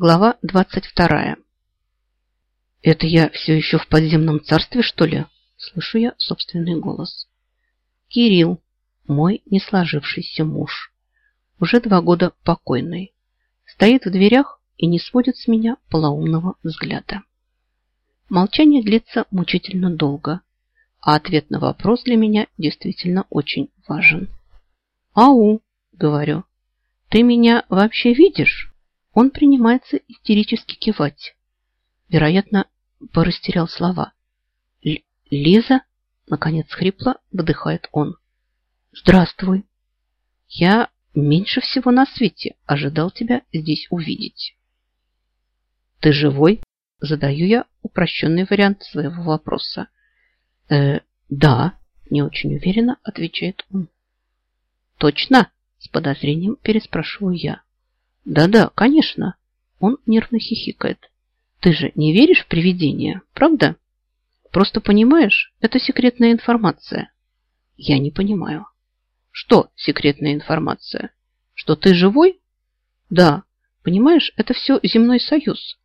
Глава 22. «Это я все еще в подземном царстве, что ли?» Слышу я собственный голос. Кирилл, мой не сложившийся муж, уже два года покойный, стоит в дверях и не сводит с меня полоумного взгляда. Молчание длится мучительно долго, а ответ на вопрос для меня действительно очень важен. «Ау!» — говорю. «Ты меня вообще видишь?» Он принимается истерически кивать. Вероятно, порастерял слова. «Лиза?» — наконец хрипло выдыхает он. «Здравствуй. Я меньше всего на свете ожидал тебя здесь увидеть». «Ты живой?» — задаю я упрощенный вариант своего вопроса. «Э, да», — не очень уверенно отвечает он. «Точно?» — с подозрением переспрашиваю я. Да-да, конечно. Он нервно хихикает. Ты же не веришь в привидения, правда? Просто понимаешь, это секретная информация. Я не понимаю. Что секретная информация? Что ты живой? Да. Понимаешь, это все земной союз.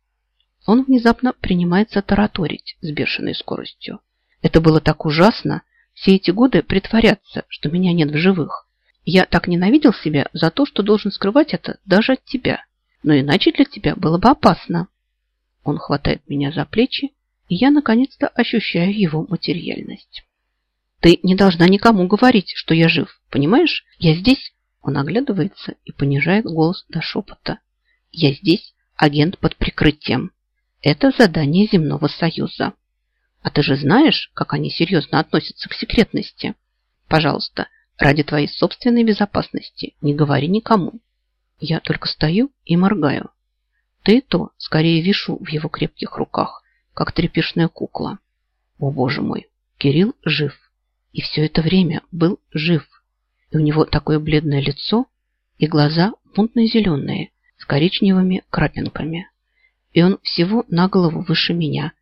Он внезапно принимается тараторить с бешеной скоростью. Это было так ужасно, все эти годы притворяться, что меня нет в живых. Я так ненавидел себя за то, что должен скрывать это даже от тебя. Но иначе для тебя было бы опасно. Он хватает меня за плечи, и я наконец-то ощущаю его материальность. Ты не должна никому говорить, что я жив, понимаешь? Я здесь... Он оглядывается и понижает голос до шепота. Я здесь агент под прикрытием. Это задание Земного Союза. А ты же знаешь, как они серьезно относятся к секретности? Пожалуйста, Ради твоей собственной безопасности не говори никому. Я только стою и моргаю. Ты то скорее вишу в его крепких руках, как тряпишная кукла. О, боже мой, Кирилл жив. И все это время был жив. И у него такое бледное лицо и глаза мутно-зеленые с коричневыми крапинками. И он всего на голову выше меня.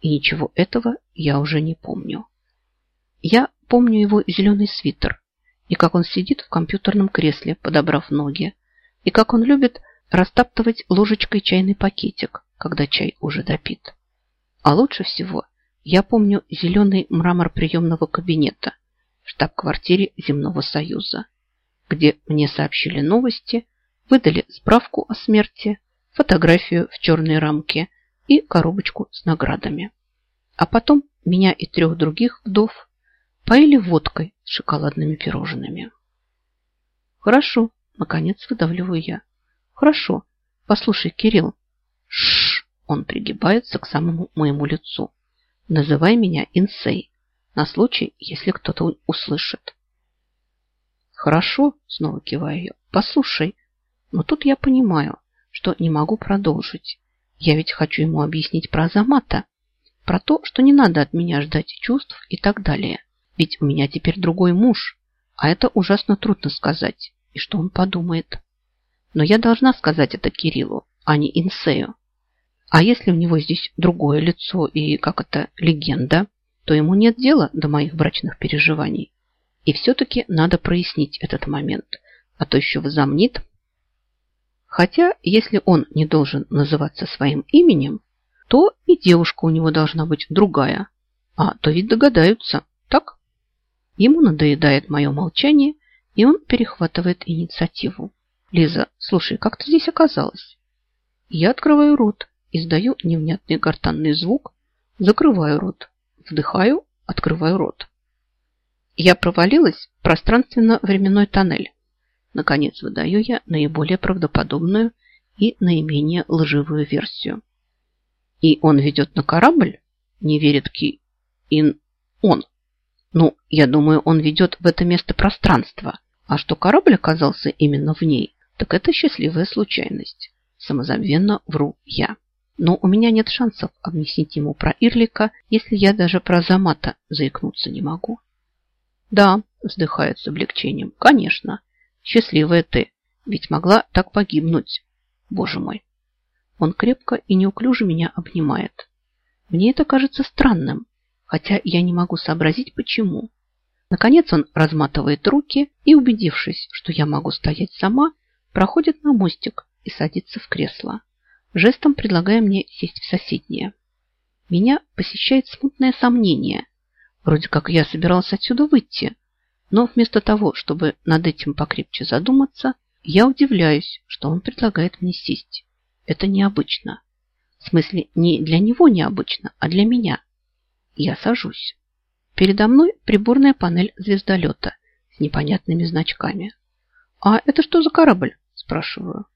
И ничего этого я уже не помню. Я помню его зеленый свитер, и как он сидит в компьютерном кресле, подобрав ноги, и как он любит растаптывать ложечкой чайный пакетик, когда чай уже допит. А лучше всего я помню зеленый мрамор приемного кабинета в штаб-квартире Земного Союза, где мне сообщили новости, выдали справку о смерти, фотографию в черной рамке и коробочку с наградами. А потом меня и трех других вдов поили водкой с шоколадными пирожными. Хорошо, наконец выдавливаю я. Хорошо. Послушай, Кирилл. Шш, он пригибается к самому моему лицу. Называй меня Инсей, на случай, если кто-то услышит. Хорошо, снова киваю я. Послушай, но тут я понимаю, что не могу продолжить. Я ведь хочу ему объяснить про Азамата, про то, что не надо от меня ждать чувств и так далее. Ведь у меня теперь другой муж, а это ужасно трудно сказать. И что он подумает? Но я должна сказать это Кириллу, а не Инсею. А если у него здесь другое лицо и, как это, легенда, то ему нет дела до моих брачных переживаний. И все-таки надо прояснить этот момент, а то еще возомнит. Хотя, если он не должен называться своим именем, то и девушка у него должна быть другая. А то ведь догадаются? Ему надоедает мое молчание, и он перехватывает инициативу. «Лиза, слушай, как ты здесь оказалась?» Я открываю рот, издаю невнятный гортанный звук, закрываю рот, вдыхаю, открываю рот. Я провалилась в пространственно-временной тоннель. Наконец выдаю я наиболее правдоподобную и наименее лживую версию. И он ведет на корабль? Не верит Ки. Ин. Он. Ну, я думаю, он ведет в это место пространство. А что корабль оказался именно в ней, так это счастливая случайность. Самозабвенно вру я. Но у меня нет шансов объяснить ему про Ирлика, если я даже про Замата заикнуться не могу. Да, вздыхает с облегчением. Конечно. Счастливая ты. Ведь могла так погибнуть. Боже мой. Он крепко и неуклюже меня обнимает. Мне это кажется странным хотя я не могу сообразить, почему. Наконец он разматывает руки и, убедившись, что я могу стоять сама, проходит на мостик и садится в кресло. жестом предлагая мне сесть в соседнее. Меня посещает смутное сомнение. Вроде как я собирался отсюда выйти, но вместо того, чтобы над этим покрепче задуматься, я удивляюсь, что он предлагает мне сесть. Это необычно. В смысле, не для него необычно, а для меня. Я сажусь. Передо мной приборная панель звездолета с непонятными значками. «А это что за корабль?» – спрашиваю.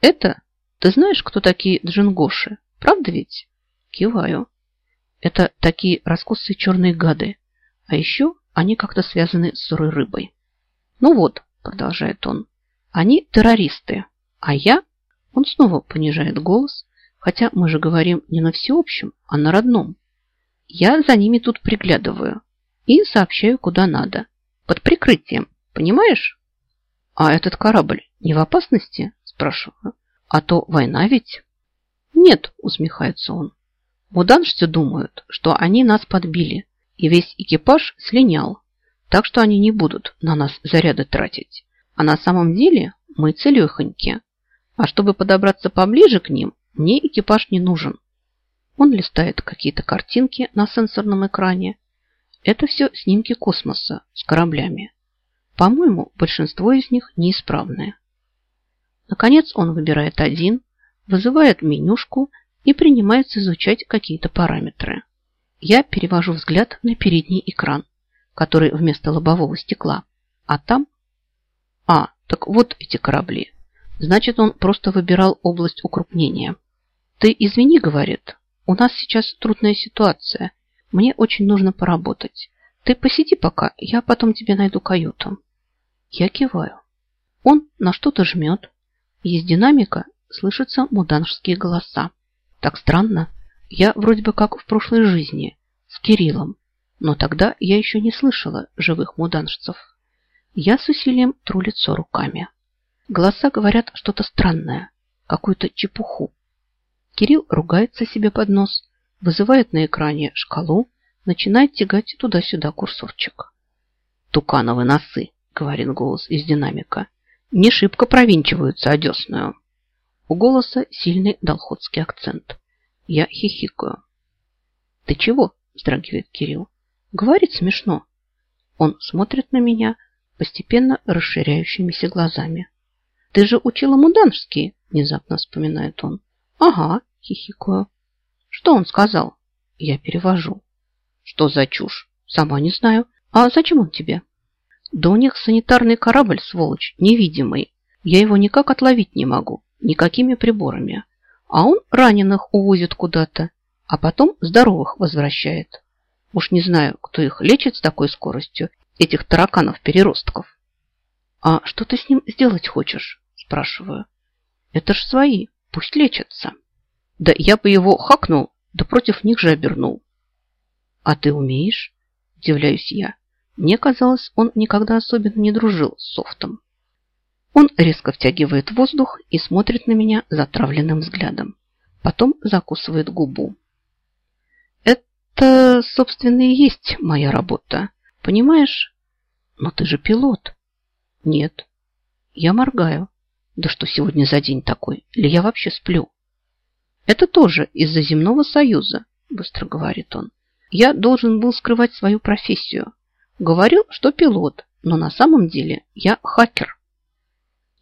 «Это? Ты знаешь, кто такие джингоши? Правда ведь?» Киваю. «Это такие раскосые черные гады. А еще они как-то связаны с сырой рыбой». «Ну вот», – продолжает он, – «они террористы, а я...» Он снова понижает голос, хотя мы же говорим не на всеобщем, а на родном. Я за ними тут приглядываю и сообщаю, куда надо. Под прикрытием, понимаешь? А этот корабль не в опасности? Спрашиваю. А то война ведь? Нет, усмехается он. Муданшцы думают, что они нас подбили, и весь экипаж слинял, так что они не будут на нас заряды тратить. А на самом деле мы целехоньки. А чтобы подобраться поближе к ним, мне экипаж не нужен. Он листает какие-то картинки на сенсорном экране. Это все снимки космоса с кораблями. По-моему, большинство из них неисправные. Наконец он выбирает один, вызывает менюшку и принимается изучать какие-то параметры. Я перевожу взгляд на передний экран, который вместо лобового стекла. А там... А, так вот эти корабли. Значит, он просто выбирал область укрупнения. «Ты извини», — говорит, — «у нас сейчас трудная ситуация. Мне очень нужно поработать. Ты посиди пока, я потом тебе найду каюту». Я киваю. Он на что-то жмет. Из динамика слышатся муданжские голоса. Так странно. Я вроде бы как в прошлой жизни, с Кириллом. Но тогда я еще не слышала живых муданжцев. Я с усилием тру лицо руками. Голоса говорят что-то странное, какую-то чепуху. Кирилл ругается себе под нос, вызывает на экране шкалу, начинает тягать туда-сюда курсорчик. «Тукановы носы», — говорит голос из динамика, — «не шибко провинчиваются одесную». У голоса сильный долходский акцент. Я хихикаю. «Ты чего?» – вздрагивает Кирилл. «Говорит смешно». Он смотрит на меня постепенно расширяющимися глазами. «Ты же учила муданжский», – внезапно вспоминает он. Ага, хихикаю. Что он сказал? Я перевожу. Что за чушь? Сама не знаю. А зачем он тебе? Да у них санитарный корабль, сволочь, невидимый. Я его никак отловить не могу, никакими приборами. А он раненых увозит куда-то, а потом здоровых возвращает. Уж не знаю, кто их лечит с такой скоростью, этих тараканов-переростков. А что ты с ним сделать хочешь? Спрашиваю. Это ж свои. Пусть лечатся. Да я бы его хакнул, да против них же обернул. А ты умеешь? Удивляюсь я. Мне казалось, он никогда особенно не дружил с софтом. Он резко втягивает воздух и смотрит на меня затравленным взглядом. Потом закусывает губу. Это, собственно, и есть моя работа. Понимаешь? Но ты же пилот. Нет. Я моргаю. Да что сегодня за день такой? Или я вообще сплю? Это тоже из-за земного союза, быстро говорит он. Я должен был скрывать свою профессию. Говорил, что пилот, но на самом деле я хакер.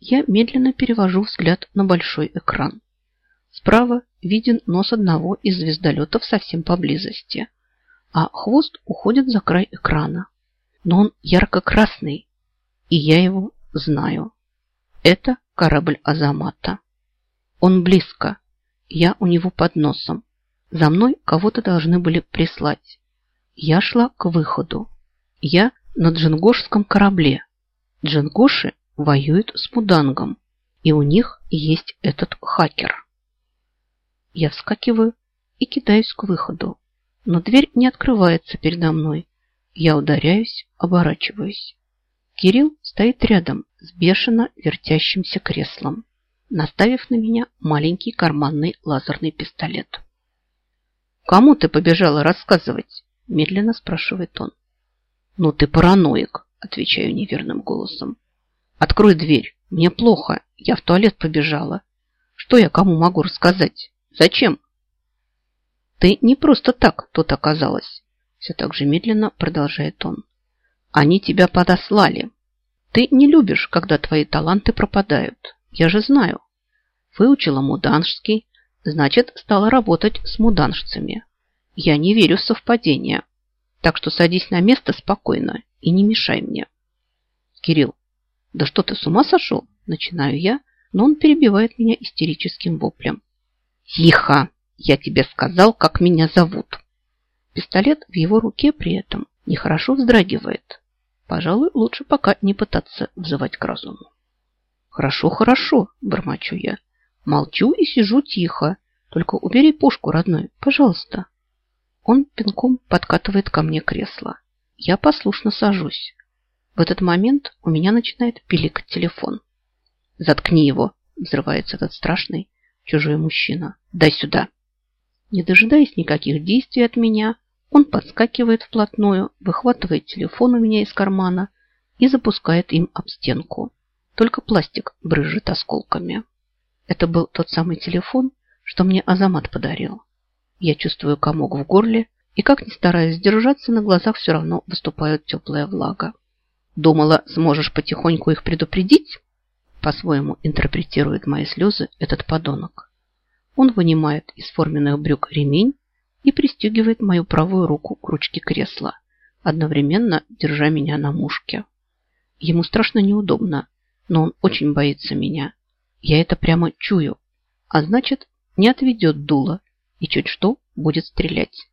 Я медленно перевожу взгляд на большой экран. Справа виден нос одного из звездолетов совсем поблизости, а хвост уходит за край экрана. Но он ярко-красный, и я его знаю. Это корабль Азамата. Он близко. Я у него под носом. За мной кого-то должны были прислать. Я шла к выходу. Я на джингошском корабле. Джингоши воюют с Мудангом. И у них есть этот хакер. Я вскакиваю и кидаюсь к выходу. Но дверь не открывается передо мной. Я ударяюсь, оборачиваюсь. Кирилл стоит рядом с бешено вертящимся креслом, наставив на меня маленький карманный лазерный пистолет. «Кому ты побежала рассказывать?» – медленно спрашивает он. «Ну ты параноик», – отвечаю неверным голосом. «Открой дверь, мне плохо, я в туалет побежала. Что я кому могу рассказать? Зачем? Ты не просто так тут оказалась. Все так же медленно продолжает он. Они тебя подослали. Ты не любишь, когда твои таланты пропадают. Я же знаю. Выучила муданжский, значит, стала работать с муданжцами. Я не верю в совпадения. Так что садись на место спокойно и не мешай мне. Кирилл, да что ты с ума сошел? Начинаю я, но он перебивает меня истерическим воплем. Тихо! Я тебе сказал, как меня зовут. Пистолет в его руке при этом нехорошо вздрагивает. Пожалуй, лучше пока не пытаться взывать к разуму. Хорошо, хорошо, бормочу я. Молчу и сижу тихо. Только убери пушку, родной, пожалуйста. Он пинком подкатывает ко мне кресло. Я послушно сажусь. В этот момент у меня начинает пиликать телефон. «Заткни его!» – взрывается этот страшный чужой мужчина. «Дай сюда!» Не дожидаясь никаких действий от меня, он подскакивает вплотную, выхватывает телефон у меня из кармана и запускает им об стенку. Только пластик брызжет осколками. Это был тот самый телефон, что мне Азамат подарил. Я чувствую комок в горле, и как ни стараюсь сдержаться, на глазах все равно выступает теплая влага. Думала, сможешь потихоньку их предупредить? По-своему интерпретирует мои слезы этот подонок. Он вынимает из форменных брюк ремень и пристегивает мою правую руку к ручке кресла, одновременно держа меня на мушке. Ему страшно неудобно, но он очень боится меня. Я это прямо чую, а значит, не отведет дуло и чуть что будет стрелять.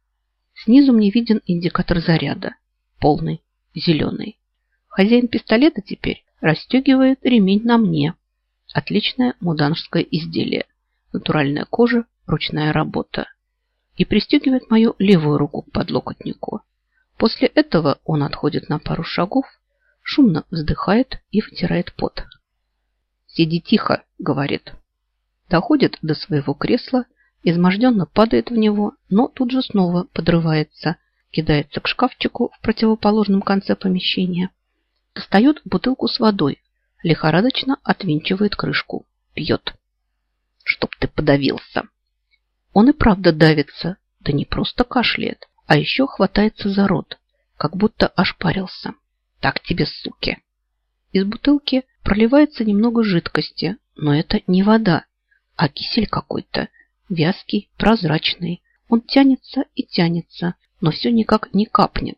Снизу мне виден индикатор заряда. Полный, зеленый. Хозяин пистолета теперь расстегивает ремень на мне. Отличное муданжское изделие. Натуральная кожа, ручная работа. И пристегивает мою левую руку к подлокотнику. После этого он отходит на пару шагов, шумно вздыхает и вытирает пот. «Сиди тихо», — говорит. Доходит до своего кресла изможденно падает в него, но тут же снова подрывается, кидается к шкафчику в противоположном конце помещения, достает бутылку с водой, лихорадочно отвинчивает крышку, пьет. Чтоб ты подавился. Он и правда давится, да не просто кашляет, а еще хватается за рот, как будто ошпарился. Так тебе, суки! Из бутылки проливается немного жидкости, но это не вода, а кисель какой-то, Вязкий, прозрачный. Он тянется и тянется, но все никак не капнет.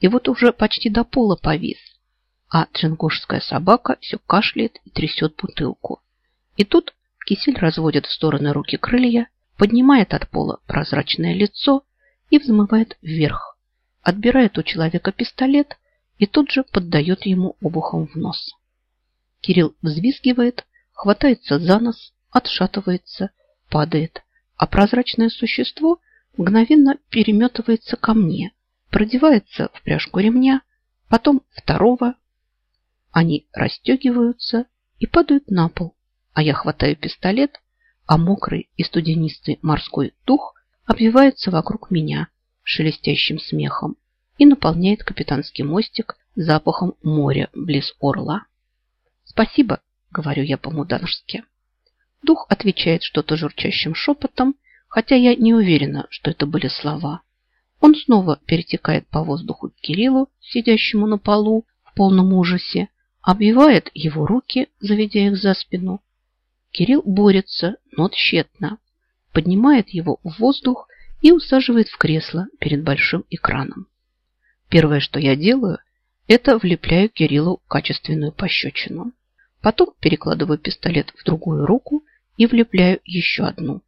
И вот уже почти до пола повис. А джингушская собака все кашляет и трясет бутылку. И тут кисель разводит в стороны руки крылья, поднимает от пола прозрачное лицо и взмывает вверх. Отбирает у человека пистолет и тут же поддает ему обухом в нос. Кирилл взвизгивает, хватается за нос, отшатывается, падает а прозрачное существо мгновенно переметывается ко мне, продевается в пряжку ремня, потом второго. Они расстегиваются и падают на пол, а я хватаю пистолет, а мокрый и студенистый морской дух обвивается вокруг меня шелестящим смехом и наполняет капитанский мостик запахом моря близ орла. «Спасибо», — говорю я по-муданжски. Дух отвечает что-то журчащим шепотом, хотя я не уверена, что это были слова. Он снова перетекает по воздуху к Кириллу, сидящему на полу в полном ужасе, обвивает его руки, заведя их за спину. Кирилл борется, но тщетно. Поднимает его в воздух и усаживает в кресло перед большим экраном. Первое, что я делаю, это влепляю Кириллу качественную пощечину. Потом перекладываю пистолет в другую руку и влепляю еще одну.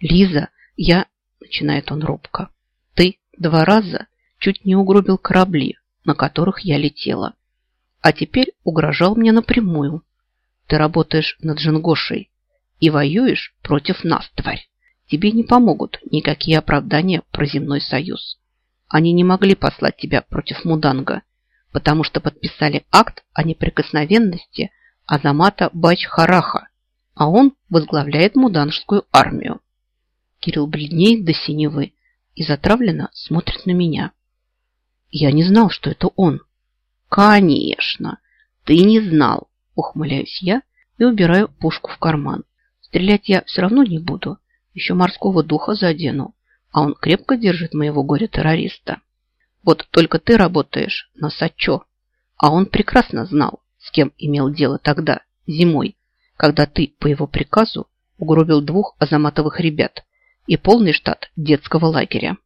«Лиза, я...» – начинает он робко. «Ты два раза чуть не угробил корабли, на которых я летела. А теперь угрожал мне напрямую. Ты работаешь над Джингошей и воюешь против нас, тварь. Тебе не помогут никакие оправдания про земной союз. Они не могли послать тебя против Муданга, потому что подписали акт о неприкосновенности Азамата Бач-Хараха, а он возглавляет муданжскую армию. Кирилл бледнеет до синевы и затравленно смотрит на меня. Я не знал, что это он. Конечно, ты не знал, ухмыляюсь я и убираю пушку в карман. Стрелять я все равно не буду. Еще морского духа задену. А он крепко держит моего горя-террориста. Вот только ты работаешь на Сачо. А он прекрасно знал, с кем имел дело тогда, зимой, когда ты по его приказу угробил двух азаматовых ребят и полный штат детского лагеря.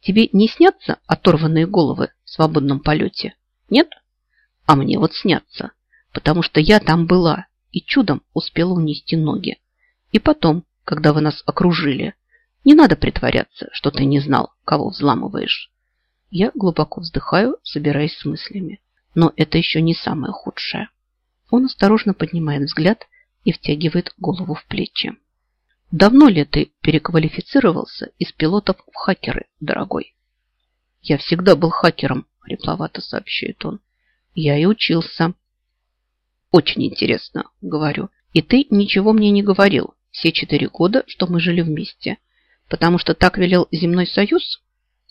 Тебе не снятся оторванные головы в свободном полете? Нет? А мне вот снятся, потому что я там была и чудом успела унести ноги. И потом, когда вы нас окружили, не надо притворяться, что ты не знал, кого взламываешь. Я глубоко вздыхаю, собираясь с мыслями. Но это еще не самое худшее. Он осторожно поднимает взгляд и втягивает голову в плечи. Давно ли ты переквалифицировался из пилотов в хакеры, дорогой? Я всегда был хакером, хрипловато сообщает он. Я и учился. Очень интересно, говорю. И ты ничего мне не говорил все четыре года, что мы жили вместе. Потому что так велел Земной Союз?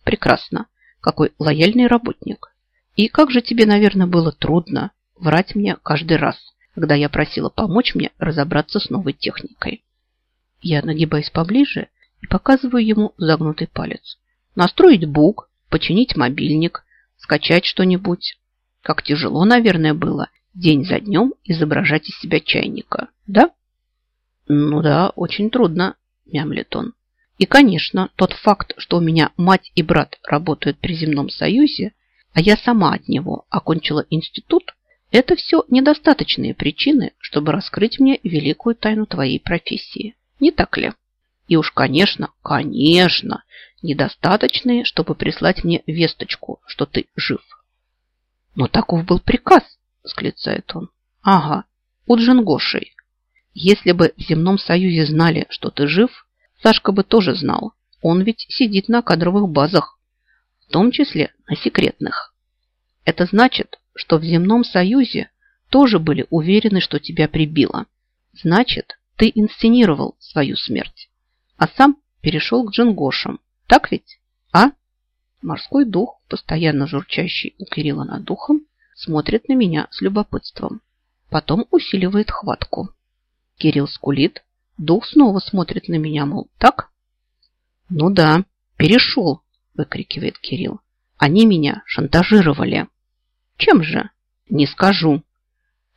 Прекрасно. Какой лояльный работник. И как же тебе, наверное, было трудно врать мне каждый раз, когда я просила помочь мне разобраться с новой техникой. Я нагибаюсь поближе и показываю ему загнутый палец. Настроить бук, починить мобильник, скачать что-нибудь. Как тяжело, наверное, было день за днем изображать из себя чайника, да? Ну да, очень трудно, мямлет он. И, конечно, тот факт, что у меня мать и брат работают при земном союзе, а я сама от него окончила институт, это все недостаточные причины, чтобы раскрыть мне великую тайну твоей профессии. Не так ли? И уж, конечно, конечно, недостаточные, чтобы прислать мне весточку, что ты жив. Но таков был приказ, восклицает он. Ага, у Джингошей. Если бы в земном союзе знали, что ты жив, Сашка бы тоже знал. Он ведь сидит на кадровых базах, в том числе на секретных. Это значит, что в земном союзе тоже были уверены, что тебя прибило. Значит, ты инсценировал свою смерть, а сам перешел к джингошам. Так ведь? А? Морской дух, постоянно журчащий у Кирилла над духом, смотрит на меня с любопытством. Потом усиливает хватку. Кирилл скулит. Дух снова смотрит на меня, мол, так? Ну да, перешел, выкрикивает Кирилл. Они меня шантажировали. Чем же? Не скажу.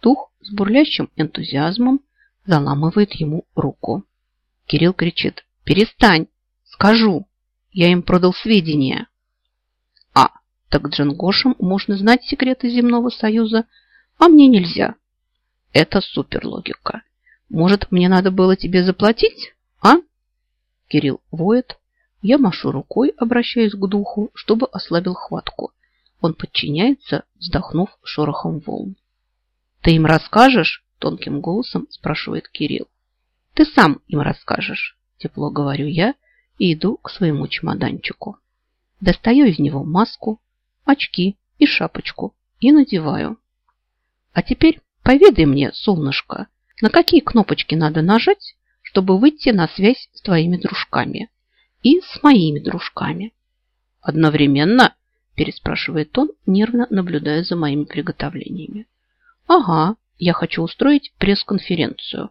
Дух с бурлящим энтузиазмом заламывает ему руку. Кирилл кричит. Перестань! Скажу! Я им продал сведения. Так Джингошам можно знать секреты земного союза, а мне нельзя. Это суперлогика. Может, мне надо было тебе заплатить, а? Кирилл воет. Я машу рукой, обращаясь к духу, чтобы ослабил хватку. Он подчиняется, вздохнув шорохом волн. «Ты им расскажешь?» – тонким голосом спрашивает Кирилл. «Ты сам им расскажешь», – тепло говорю я и иду к своему чемоданчику. Достаю из него маску, очки и шапочку и надеваю. А теперь поведай мне, солнышко, на какие кнопочки надо нажать, чтобы выйти на связь с твоими дружками и с моими дружками. Одновременно переспрашивает он, нервно наблюдая за моими приготовлениями. Ага, я хочу устроить пресс-конференцию.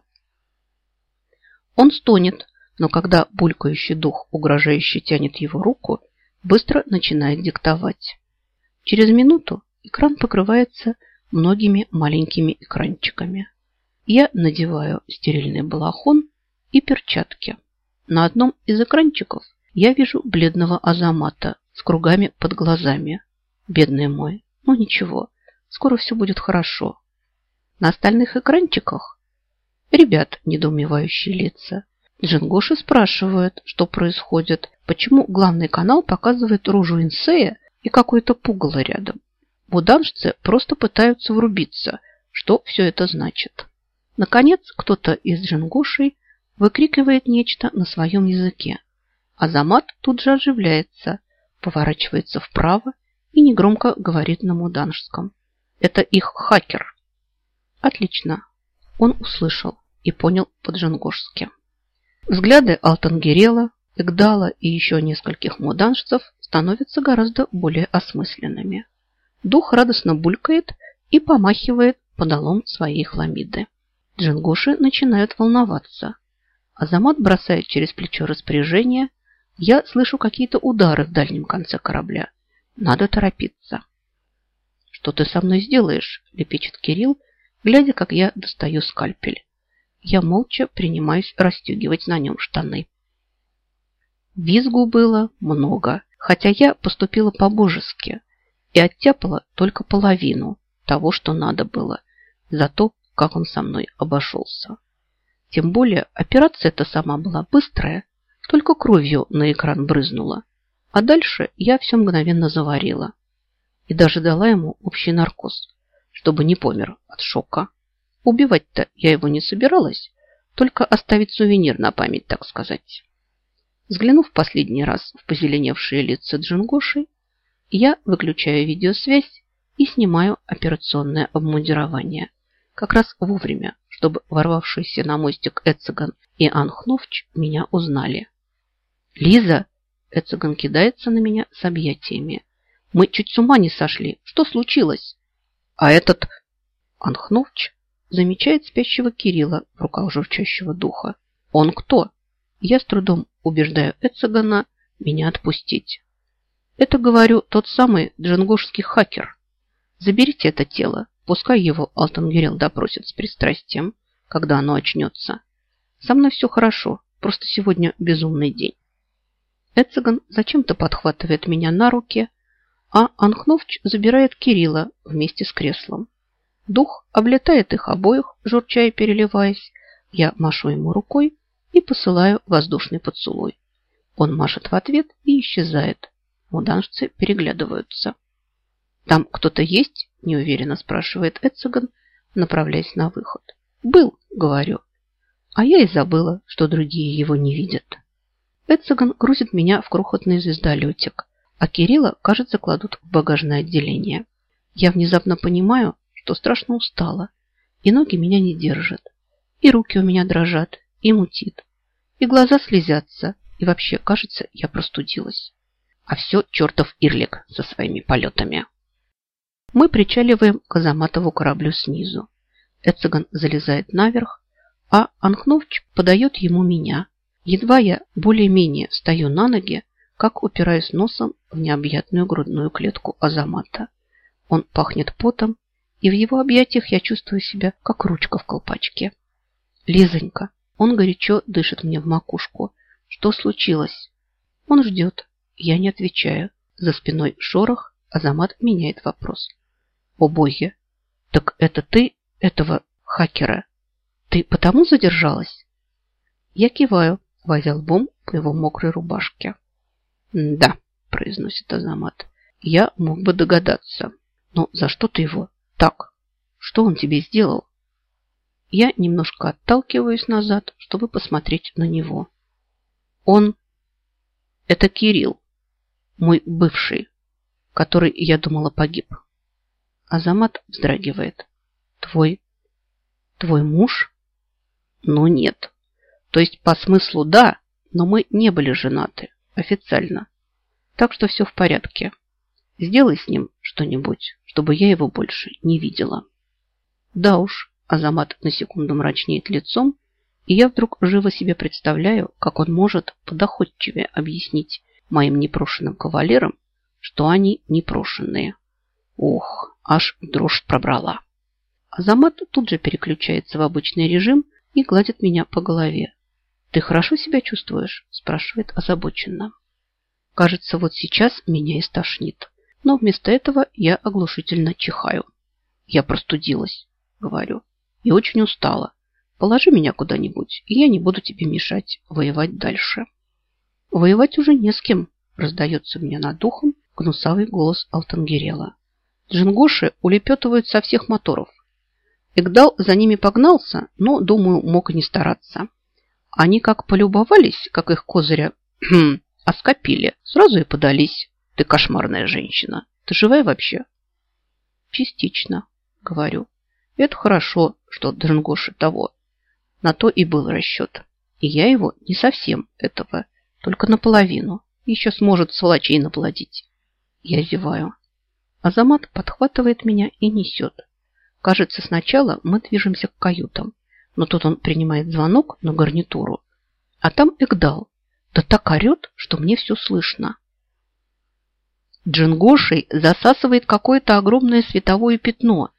Он стонет, но когда булькающий дух угрожающе тянет его руку, быстро начинает диктовать. Через минуту экран покрывается многими маленькими экранчиками. Я надеваю стерильный балахон и перчатки. На одном из экранчиков я вижу бледного Азамата с кругами под глазами. Бедный мой. Ну ничего, скоро все будет хорошо. На остальных экранчиках ребят недоумевающие лица. Джингоши спрашивают, что происходит, почему главный канал показывает рожу Инсея и какое-то пугало рядом. Буданжцы просто пытаются врубиться, что все это значит. Наконец, кто-то из джингошей выкрикивает нечто на своем языке. Азамат тут же оживляется, поворачивается вправо и негромко говорит на муданжском. Это их хакер. Отлично. Он услышал и понял по-джангошски. Взгляды Алтангерела, Игдала и еще нескольких муданжцев становятся гораздо более осмысленными. Дух радостно булькает и помахивает подолом своей хламиды. Джингоши начинают волноваться. Азамат бросает через плечо распоряжение. Я слышу какие-то удары в дальнем конце корабля. Надо торопиться. «Что ты со мной сделаешь?» – лепечет Кирилл, глядя, как я достаю скальпель. Я молча принимаюсь расстегивать на нем штаны. Визгу было много, хотя я поступила по-божески и оттяпала только половину того, что надо было, за то, как он со мной обошелся. Тем более операция-то сама была быстрая, только кровью на экран брызнула. А дальше я все мгновенно заварила. И даже дала ему общий наркоз, чтобы не помер от шока. Убивать-то я его не собиралась, только оставить сувенир на память, так сказать. Взглянув последний раз в позеленевшие лица Джингоши, я выключаю видеосвязь и снимаю операционное обмундирование. Как раз вовремя, чтобы ворвавшиеся на мостик Эцеган и Анхновч меня узнали. «Лиза!» Эцеган кидается на меня с объятиями. «Мы чуть с ума не сошли. Что случилось?» «А этот...» Анхновч замечает спящего Кирилла в руках журчащего духа. «Он кто?» Я с трудом убеждаю Эцегана меня отпустить. Это, говорю, тот самый джангушский хакер. Заберите это тело, пускай его Алтангерел допросит с пристрастием, когда оно очнется. Со мной все хорошо, просто сегодня безумный день. Эцеган зачем-то подхватывает меня на руки, а Анхновч забирает Кирилла вместе с креслом. Дух облетает их обоих, журча и переливаясь. Я машу ему рукой и посылаю воздушный поцелуй. Он машет в ответ и исчезает. Муданжцы переглядываются. «Там кто-то есть?» – неуверенно спрашивает Эцеган, направляясь на выход. «Был», – говорю. А я и забыла, что другие его не видят. Эцеган грузит меня в крохотный звездолетик, а Кирилла, кажется, кладут в багажное отделение. Я внезапно понимаю, что страшно устала, и ноги меня не держат, и руки у меня дрожат, и мутит, и глаза слезятся, и вообще, кажется, я простудилась. А все чертов Ирлик со своими полетами. Мы причаливаем к Азаматову кораблю снизу. Эцеган залезает наверх, а Анхновч подает ему меня. Едва я более-менее стою на ноги, как упираюсь носом в необъятную грудную клетку Азамата. Он пахнет потом, и в его объятиях я чувствую себя, как ручка в колпачке. Лизонька, он горячо дышит мне в макушку. Что случилось? Он ждет. Я не отвечаю. За спиной шорох, Азамат меняет вопрос. О боги! Так это ты этого хакера? Ты потому задержалась? Я киваю, возя лбом по его мокрой рубашке. Да, произносит Азамат. Я мог бы догадаться. Но за что ты его так? Что он тебе сделал? Я немножко отталкиваюсь назад, чтобы посмотреть на него. Он... Это Кирилл, мой бывший, который, я думала, погиб. Азамат вздрагивает. Твой... Твой муж? Ну, нет. То есть, по смыслу, да, но мы не были женаты официально. Так что все в порядке. Сделай с ним что-нибудь, чтобы я его больше не видела. Да уж, Азамат на секунду мрачнеет лицом, и я вдруг живо себе представляю, как он может подоходчивее объяснить моим непрошенным кавалерам, что они непрошенные. Ох, аж дрожь пробрала. Азамат тут же переключается в обычный режим и гладит меня по голове. «Ты хорошо себя чувствуешь?» – спрашивает озабоченно. Кажется, вот сейчас меня и стошнит. Но вместо этого я оглушительно чихаю. Я простудилась, говорю, и очень устала. Положи меня куда-нибудь, и я не буду тебе мешать воевать дальше. Воевать уже не с кем, раздается меня над духом гнусавый голос Алтангерела. Джингоши улепетывают со всех моторов. Игдал за ними погнался, но, думаю, мог и не стараться. Они как полюбовались, как их козыря оскопили, сразу и подались. Ты кошмарная женщина. Ты живая вообще? Частично, говорю. Это хорошо, что Джингоши того. На то и был расчет. И я его не совсем этого, только наполовину. Еще сможет сволочей наплодить. Я зеваю. Азамат подхватывает меня и несет. Кажется, сначала мы движемся к каютам, Но тут он принимает звонок на гарнитуру, а там Эгдал. Да так орет, что мне все слышно. Джингошей засасывает какое-то огромное световое пятно.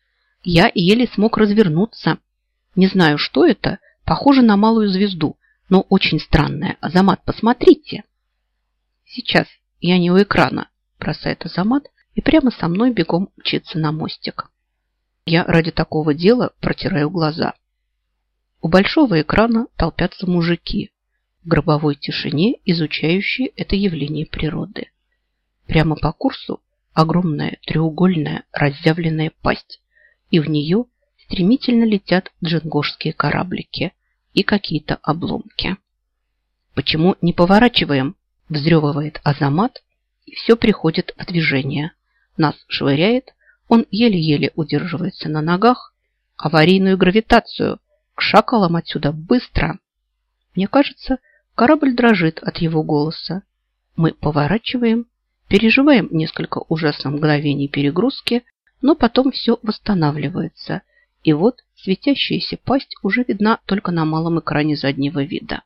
Я еле смог развернуться. Не знаю, что это, похоже на малую звезду, но очень странное. Азамат, посмотрите. Сейчас, я не у экрана, бросает Азамат и прямо со мной бегом мчится на мостик. Я ради такого дела протираю глаза. У большого экрана толпятся мужики в гробовой тишине, изучающие это явление природы. Прямо по курсу огромная треугольная разъявленная пасть, и в нее стремительно летят джингошские кораблики и какие-то обломки. «Почему не поворачиваем?» – взрёвывает Азамат, и все приходит в движение. Нас швыряет, он еле-еле удерживается на ногах. Аварийную гравитацию. К шакалам отсюда быстро. Мне кажется, корабль дрожит от его голоса. Мы поворачиваем Переживаем несколько ужасных мгновений перегрузки, но потом все восстанавливается. И вот светящаяся пасть уже видна только на малом экране заднего вида.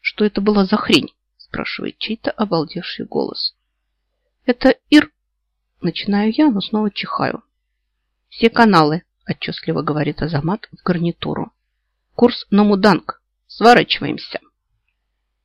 «Что это была за хрень?» – спрашивает чей-то обалдевший голос. «Это Ир...» – начинаю я, но снова чихаю. «Все каналы», – отчетливо говорит Азамат в гарнитуру. «Курс на Муданг. Сворачиваемся».